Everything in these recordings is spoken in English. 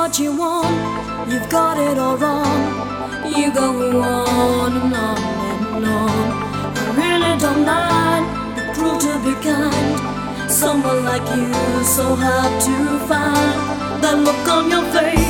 what you want, you've got it all wrong. You go on and on and on. I really don't mind, you're cruel to be kind. Someone like you, so hard to find. That look on your face,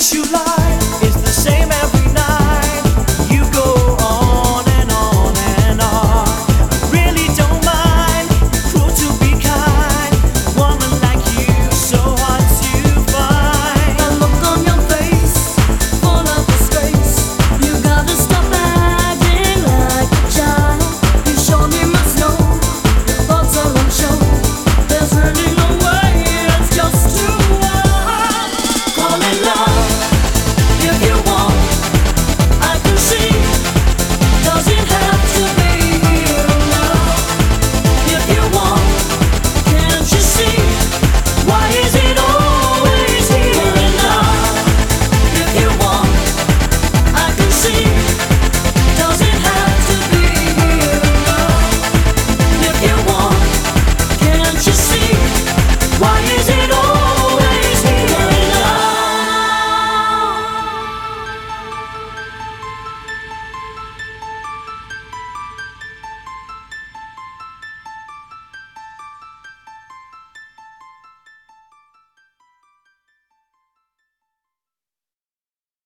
you like.